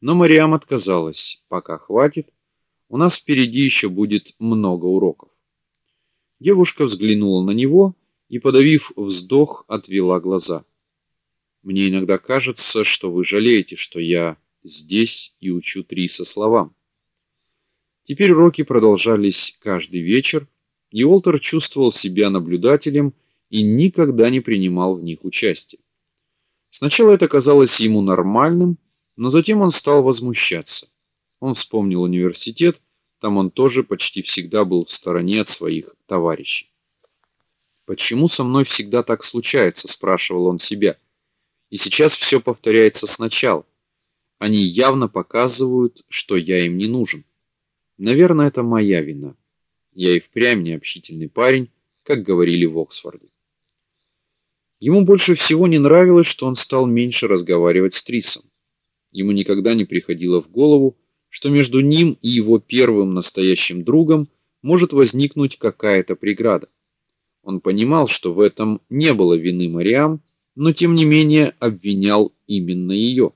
Но Мариам отказалась. Пока хватит. У нас впереди еще будет много уроков. Девушка взглянула на него и, подавив вздох, отвела глаза. Мне иногда кажется, что вы жалеете, что я здесь и учу Триса словам. Теперь уроки продолжались каждый вечер, и Уолтер чувствовал себя наблюдателем и никогда не принимал в них участия. Сначала это казалось ему нормальным, но затем он стал возмущаться. Он вспомнил университет, там он тоже почти всегда был в стороне от своих товарищей. Почему со мной всегда так случается, спрашивал он себя. И сейчас все повторяется сначала. Они явно показывают, что я им не нужен. Наверное, это моя вина. Я и впрямь не общительный парень, как говорили в Оксфорде. Ему больше всего не нравилось, что он стал меньше разговаривать с Трисом. Ему никогда не приходило в голову, что между ним и его первым настоящим другом может возникнуть какая-то преграда. Он понимал, что в этом не было вины Мариам, но тем не менее обвинял именно ее.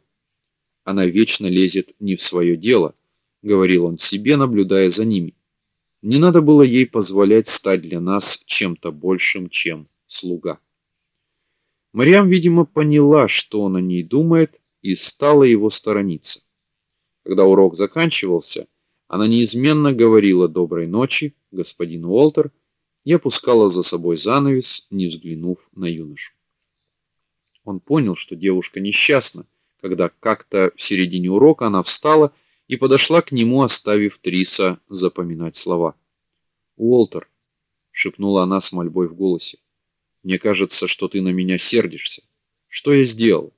Она вечно лезет не в свое дело, говорил он себе, наблюдая за ними. Не надо было ей позволять стать для нас чем-то большим, чем слуга. Мариам, видимо, поняла, что он о ней думает, и стала его сторониться. Когда урок заканчивался, она неизменно говорила доброй ночи, господин Уолтер, и опускала за собой занавес, не взглянув на юношу. Он понял, что девушка несчастна, когда как-то в середине урока она встала и подошла к нему, оставив Триса запоминать слова. "Уолтер", шепнула она с мольбой в голосе. "Мне кажется, что ты на меня сердишься. Что я сделал?"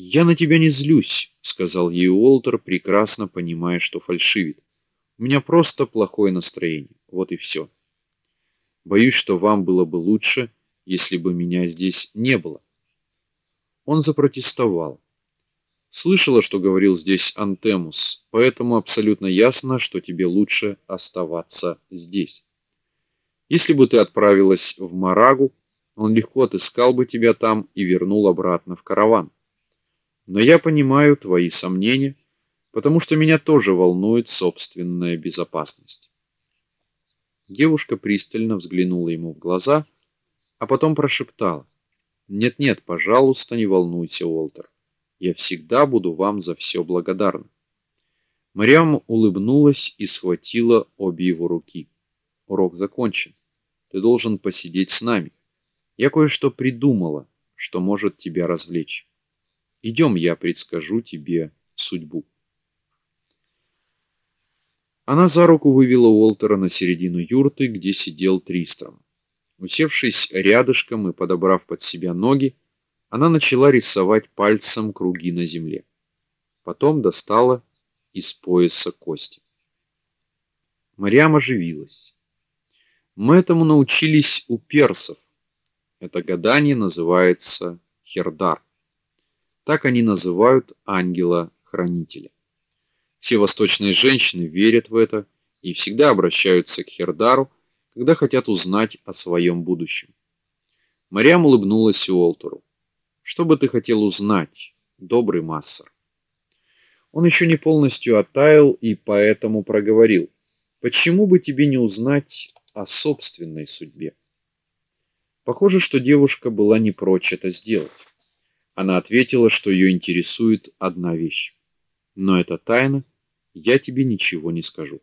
"Я на тебя не злюсь", сказал ей Уолтер, прекрасно понимая, что фальшивит. "У меня просто плохое настроение. Вот и все. Боюсь, что вам было бы лучше, если бы меня здесь не было". Он запротестовал. Слышала, что говорил здесь Антемус, поэтому абсолютно ясно, что тебе лучше оставаться здесь. Если бы ты отправилась в Марагу, он легко отыскал бы тебя там и вернул обратно в караван. Но я понимаю твои сомнения, потому что меня тоже волнует собственная безопасность. Девушка пристально взглянула ему в глаза, а потом прошептала: "Нет-нет, пожалуйста, не волнуйся, Уолтер. Я всегда буду вам за все благодарна. Марьям улыбнулась и схватила обе его руки. Урок закончен. Ты должен посидеть с нами. Я кое-что придумала, что может тебя развлечь. Идем, я предскажу тебе судьбу. Она за руку вывела Уолтера на середину юрты, где сидел Тристром. Усевшись рядышком и подобрав под себя ноги, она начала рисовать пальцем круги на земле. Потом достала из пояса кости. Марьям оживилась. Мы этому научились у персов. Это гадание называется хердар. Так они называют ангела-хранителя. Все восточные женщины верят в это и всегда обращаются к хердару, когда хотят узнать о своем будущем. Марьям улыбнулась Уолтеру. Что бы ты хотел узнать, добрый массор? Он еще не полностью оттаял и поэтому проговорил: "Почему бы тебе не узнать о собственной судьбе?" Похоже, что девушка была не прочь это сделать. Она ответила, что ее интересует одна вещь. Но это тайна, я тебе ничего не скажу.